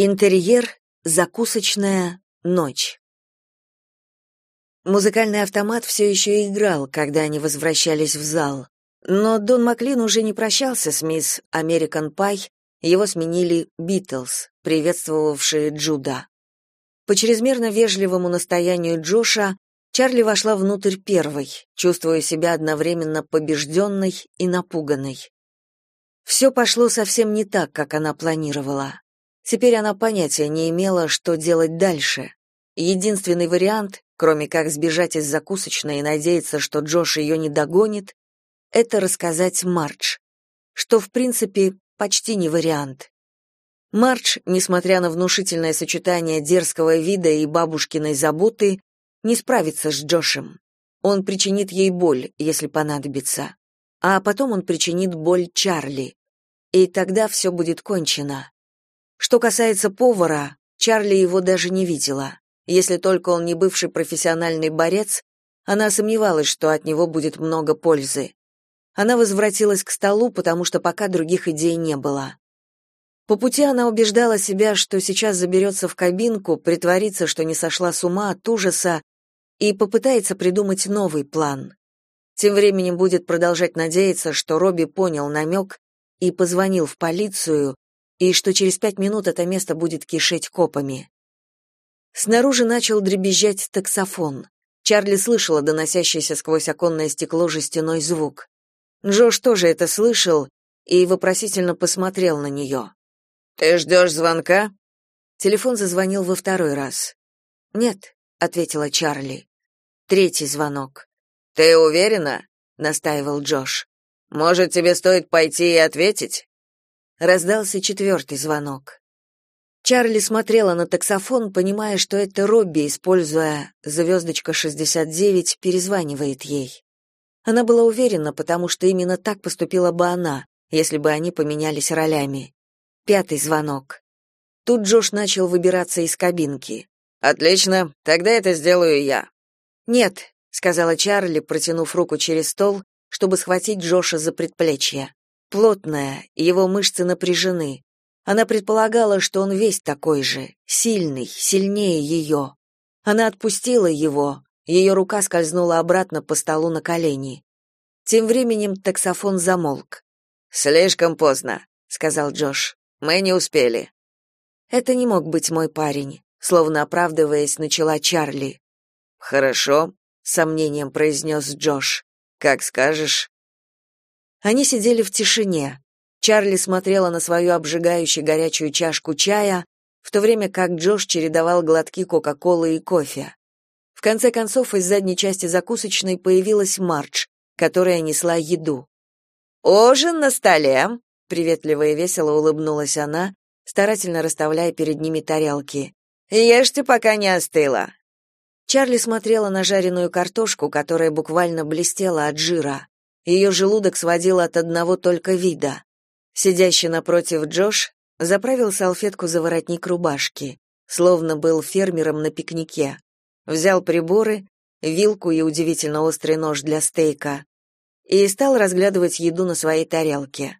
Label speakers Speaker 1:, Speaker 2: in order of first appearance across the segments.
Speaker 1: Интерьер, закусочная, ночь. Музыкальный автомат все еще играл, когда они возвращались в зал. Но Дон Маклин уже не прощался с мисс Американ Пай, его сменили Битлз, приветствовавшие Джуда. По чрезмерно вежливому настоянию Джоша Чарли вошла внутрь первой, чувствуя себя одновременно побежденной и напуганной. Все пошло совсем не так, как она планировала. Теперь она понятия не имела, что делать дальше. Единственный вариант, кроме как сбежать из закусочной и надеяться, что Джош ее не догонит, это рассказать Мардж, что, в принципе, почти не вариант. Мардж, несмотря на внушительное сочетание дерзкого вида и бабушкиной заботы, не справится с Джошем. Он причинит ей боль, если понадобится. А потом он причинит боль Чарли. И тогда все будет кончено. Что касается повара, Чарли его даже не видела. Если только он не бывший профессиональный борец, она сомневалась, что от него будет много пользы. Она возвратилась к столу, потому что пока других идей не было. По пути она убеждала себя, что сейчас заберется в кабинку, притворится, что не сошла с ума от ужаса и попытается придумать новый план. Тем временем будет продолжать надеяться, что Робби понял намек и позвонил в полицию, и что через пять минут это место будет кишеть копами. Снаружи начал дребезжать таксофон. Чарли слышала доносящийся сквозь оконное стекло жестяной звук. Джош тоже это слышал и вопросительно посмотрел на нее. «Ты ждешь звонка?» Телефон зазвонил во второй раз. «Нет», — ответила Чарли. Третий звонок. «Ты уверена?» — настаивал Джош. «Может, тебе стоит пойти и ответить?» Раздался четвертый звонок. Чарли смотрела на таксофон, понимая, что это Робби, используя звездочка 69, перезванивает ей. Она была уверена, потому что именно так поступила бы она, если бы они поменялись ролями. Пятый звонок. Тут Джош начал выбираться из кабинки. «Отлично, тогда это сделаю я». «Нет», — сказала Чарли, протянув руку через стол, чтобы схватить Джоша за предплечье плотная, его мышцы напряжены. Она предполагала, что он весь такой же, сильный, сильнее ее. Она отпустила его, ее рука скользнула обратно по столу на колени. Тем временем таксофон замолк. «Слишком поздно», — сказал Джош. «Мы не успели». «Это не мог быть мой парень», — словно оправдываясь, начала Чарли. «Хорошо», — сомнением произнес Джош. «Как скажешь». Они сидели в тишине. Чарли смотрела на свою обжигающую горячую чашку чая, в то время как Джош чередовал глотки Кока-Колы и кофе. В конце концов, из задней части закусочной появилась Мардж, которая несла еду. «Ужин на столе!» — приветливо и весело улыбнулась она, старательно расставляя перед ними тарелки. «Ешьте, пока не остыло!» Чарли смотрела на жареную картошку, которая буквально блестела от жира. Ее желудок сводил от одного только вида. Сидящий напротив Джош заправил салфетку за воротник рубашки, словно был фермером на пикнике. Взял приборы, вилку и удивительно острый нож для стейка и стал разглядывать еду на своей тарелке.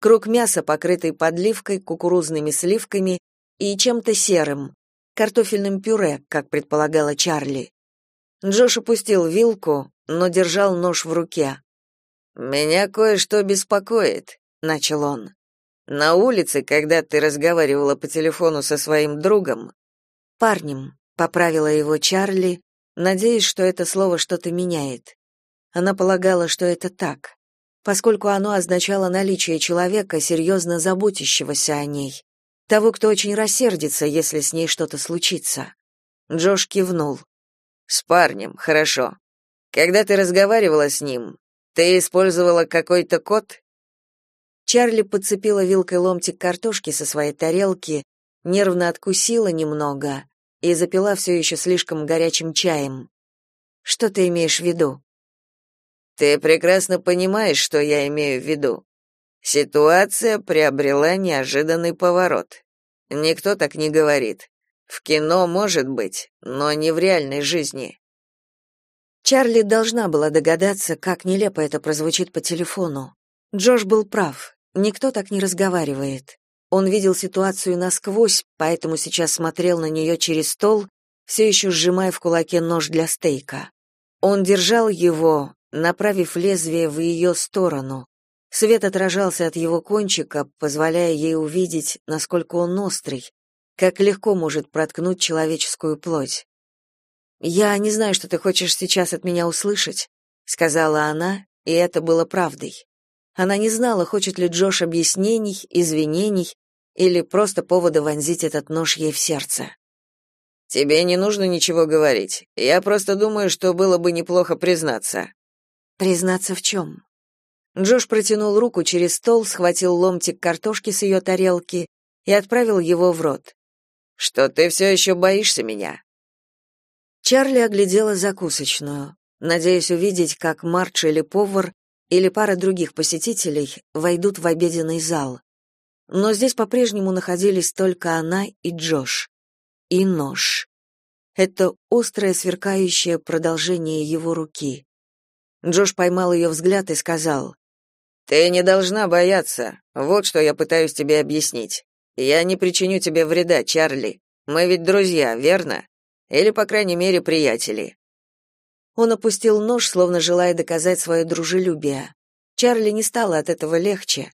Speaker 1: Круг мяса, покрытый подливкой, кукурузными сливками и чем-то серым, картофельным пюре, как предполагала Чарли. Джош опустил вилку, но держал нож в руке. Меня кое-что беспокоит, начал он. На улице, когда ты разговаривала по телефону со своим другом, парнем, поправила его Чарли, надеясь, что это слово что-то меняет. Она полагала, что это так, поскольку оно означало наличие человека, серьезно заботящегося о ней, того, кто очень рассердится, если с ней что-то случится. Джош кивнул. С парнем, хорошо. Когда ты разговаривала с ним, ты использовала какой-то код? Чарли подцепила вилкой ломтик картошки со своей тарелки, нервно откусила немного и запила все еще слишком горячим чаем. Что ты имеешь в виду? Ты прекрасно понимаешь, что я имею в виду. Ситуация приобрела неожиданный поворот. Никто так не говорит. В кино может быть, но не в реальной жизни. Чарли должна была догадаться, как нелепо это прозвучит по телефону. Джош был прав. Никто так не разговаривает. Он видел ситуацию насквозь, поэтому сейчас смотрел на нее через стол, все еще сжимая в кулаке нож для стейка. Он держал его, направив лезвие в ее сторону. Свет отражался от его кончика, позволяя ей увидеть, насколько он острый, как легко может проткнуть человеческую плоть. «Я не знаю, что ты хочешь сейчас от меня услышать», — сказала она, и это было правдой. Она не знала, хочет ли Джош объяснений, извинений или просто повода вонзить этот нож ей в сердце.
Speaker 2: «Тебе не нужно ничего говорить. Я просто думаю, что было бы неплохо признаться».
Speaker 1: «Признаться в чем?» Джош протянул руку через стол, схватил ломтик картошки с ее тарелки и отправил его в рот.
Speaker 2: «Что ты все еще боишься меня?»
Speaker 1: Чарли оглядела закусочную, надеясь увидеть, как Марч или повар или пара других посетителей войдут в обеденный зал. Но здесь по-прежнему находились только она и Джош. И нож. Это острое сверкающее продолжение его руки. Джош поймал ее взгляд и сказал,
Speaker 2: ты не должна бояться. Вот что я пытаюсь тебе объяснить. Я не причиню тебе вреда, Чарли. Мы ведь друзья, верно? Или, по крайней мере, приятели.
Speaker 1: Он опустил нож, словно желая доказать свое дружелюбие. Чарли не стало от этого легче.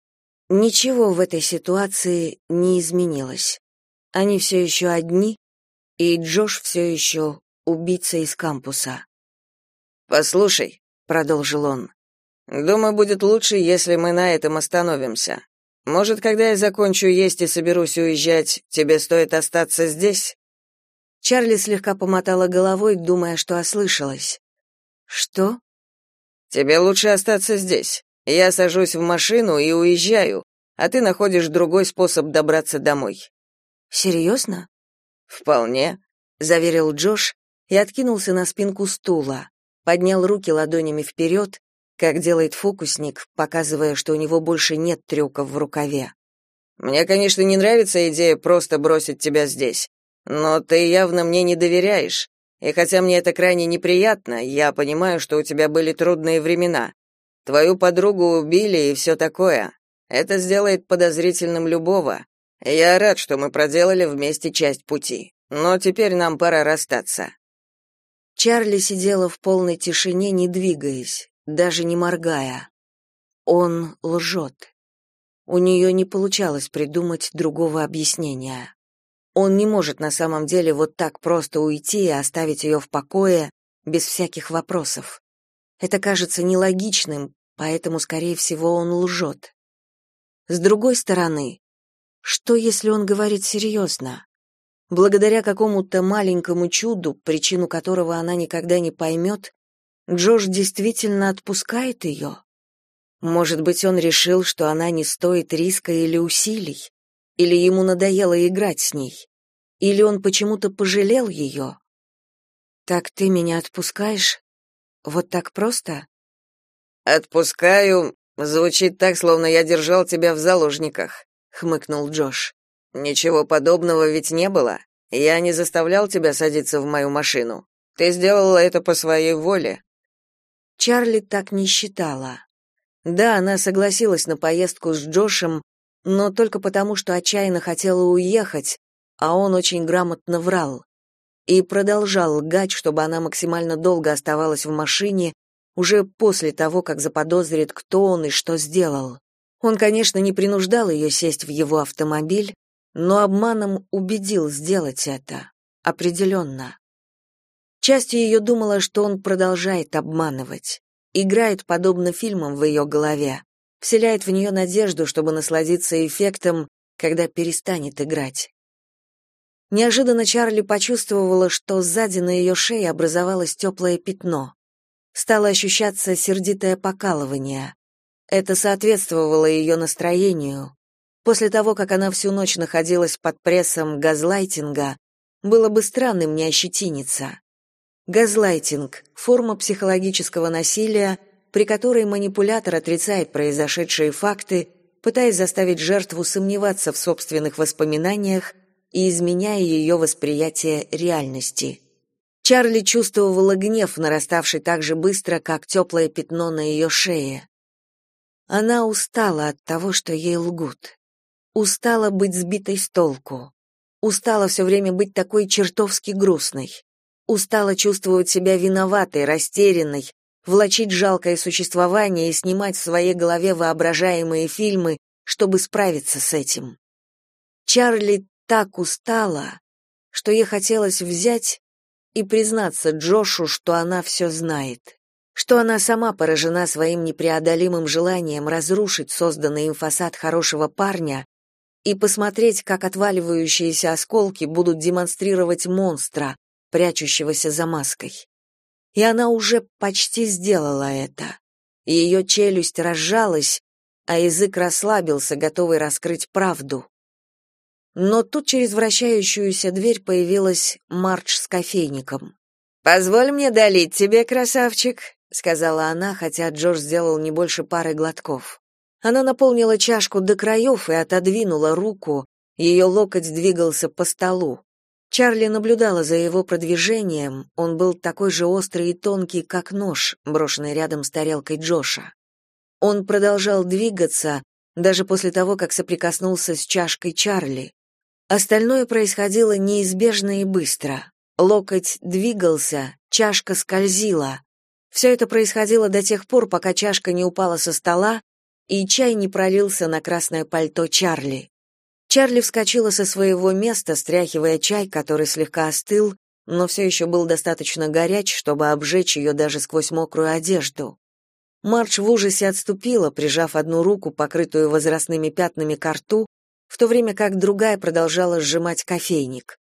Speaker 1: Ничего в этой ситуации не изменилось. Они все еще одни, и Джош все еще убийца из кампуса.
Speaker 2: «Послушай», — продолжил он, Думаю, будет лучше, если мы на этом остановимся. Может, когда я закончу есть и соберусь уезжать, тебе стоит остаться здесь?
Speaker 1: Чарли слегка помотала головой, думая, что ослышалась. Что?
Speaker 2: Тебе лучше остаться здесь. Я сажусь в машину и уезжаю, а ты находишь другой способ добраться домой.
Speaker 1: «Серьезно?»
Speaker 2: Вполне,
Speaker 1: заверил Джош и откинулся на спинку стула, поднял руки ладонями вперед как делает фокусник, показывая, что у него больше нет трюков в рукаве.
Speaker 2: Мне, конечно, не нравится идея просто бросить тебя здесь, но ты явно мне не доверяешь. И хотя мне это крайне неприятно, я понимаю, что у тебя были трудные времена. Твою подругу убили и все такое. Это сделает подозрительным любого. Я рад, что мы проделали вместе часть пути. Но теперь нам пора расстаться.
Speaker 1: Чарли сидела в полной тишине, не двигаясь даже не моргая. Он лжет. У нее не получалось придумать другого объяснения. Он не может на самом деле вот так просто уйти и оставить ее в покое без всяких вопросов. Это кажется нелогичным, поэтому, скорее всего, он лжет. С другой стороны, что если он говорит серьезно? Благодаря какому-то маленькому чуду, причину которого она никогда не поймет, Джош действительно отпускает ее? Может быть, он решил, что она не стоит риска или усилий? Или ему надоело играть с ней? Или он почему-то пожалел ее? Так ты меня отпускаешь? Вот так просто?
Speaker 2: Отпускаю. Звучит так, словно я держал тебя в заложниках, хмыкнул Джош. Ничего подобного ведь не было. Я не заставлял тебя садиться в мою машину. Ты сделала это по своей воле.
Speaker 1: Чарли так не считала. Да, она согласилась на поездку с Джошем, но только потому, что отчаянно хотела уехать, а он очень грамотно врал. И продолжал лгать, чтобы она максимально долго оставалась в машине, уже после того, как заподозрит, кто он и что сделал. Он, конечно, не принуждал ее сесть в его автомобиль, но обманом убедил сделать это. Определенно. Частью ее думала, что он продолжает обманывать, играет подобно фильмам в ее голове, вселяет в нее надежду, чтобы насладиться эффектом, когда перестанет играть. Неожиданно Чарли почувствовала, что сзади на ее шее образовалось теплое пятно. Стало ощущаться сердитое покалывание. Это соответствовало ее настроению. После того, как она всю ночь находилась под прессом газлайтинга, было бы странным не ощетиниться. Газлайтинг – форма психологического насилия, при которой манипулятор отрицает произошедшие факты, пытаясь заставить жертву сомневаться в собственных воспоминаниях и изменяя ее восприятие реальности. Чарли чувствовала гнев, нараставший так же быстро, как теплое пятно на ее шее. Она устала от того, что ей лгут. устала быть сбитой с толку. Устала все время быть такой чертовски грустной. Устала чувствовать себя виноватой, растерянной, влачить жалкое существование и снимать в своей голове воображаемые фильмы, чтобы справиться с этим. Чарли так устала, что ей хотелось взять и признаться Джошу, что она все знает, что она сама поражена своим непреодолимым желанием разрушить созданный им фасад хорошего парня и посмотреть, как отваливающиеся осколки будут демонстрировать монстра, прячущегося за маской. И она уже почти сделала это. Ее челюсть разжалась, а язык расслабился, готовый раскрыть правду. Но тут через вращающуюся дверь появилась Марч с кофейником. «Позволь мне долить тебе, красавчик», — сказала она, хотя Джордж сделал не больше пары глотков. Она наполнила чашку до краев и отодвинула руку, ее локоть двигался по столу. Чарли наблюдала за его продвижением, он был такой же острый и тонкий, как нож, брошенный рядом с тарелкой Джоша. Он продолжал двигаться, даже после того, как соприкоснулся с чашкой Чарли. Остальное происходило неизбежно и быстро. Локоть двигался, чашка скользила. Все это происходило до тех пор, пока чашка не упала со стола и чай не пролился на красное пальто Чарли. Чарли вскочила со своего места, стряхивая чай, который слегка остыл, но все еще был достаточно горяч, чтобы обжечь ее даже сквозь мокрую одежду. Марч в ужасе отступила, прижав одну руку, покрытую возрастными пятнами к рту, в то время как другая продолжала сжимать кофейник.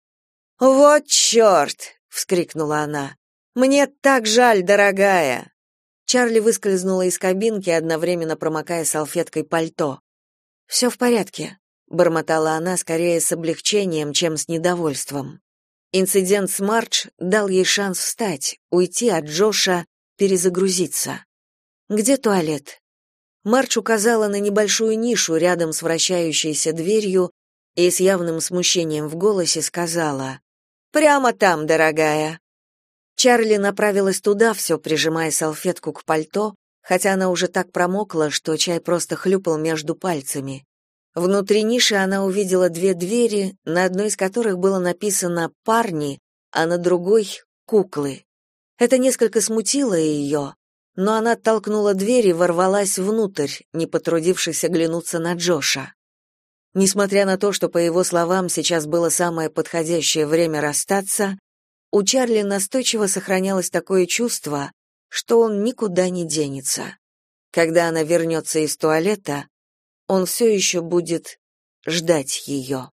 Speaker 1: «Вот черт!» — вскрикнула она. «Мне так жаль, дорогая!» Чарли выскользнула из кабинки, одновременно промокая салфеткой пальто. «Все в порядке», — бормотала она скорее с облегчением, чем с недовольством. Инцидент с Марч дал ей шанс встать, уйти от Джоша, перезагрузиться. «Где туалет?» Марч указала на небольшую нишу рядом с вращающейся дверью и с явным смущением в голосе сказала «Прямо там, дорогая». Чарли направилась туда, все прижимая салфетку к пальто, хотя она уже так промокла, что чай просто хлюпал между пальцами. Внутри ниши она увидела две двери, на одной из которых было написано «парни», а на другой — «куклы». Это несколько смутило ее, но она толкнула дверь и ворвалась внутрь, не потрудившись оглянуться на Джоша. Несмотря на то, что, по его словам, сейчас было самое подходящее время расстаться, у Чарли настойчиво сохранялось такое чувство, что он никуда не денется. Когда она вернется из туалета, он все еще будет ждать ее.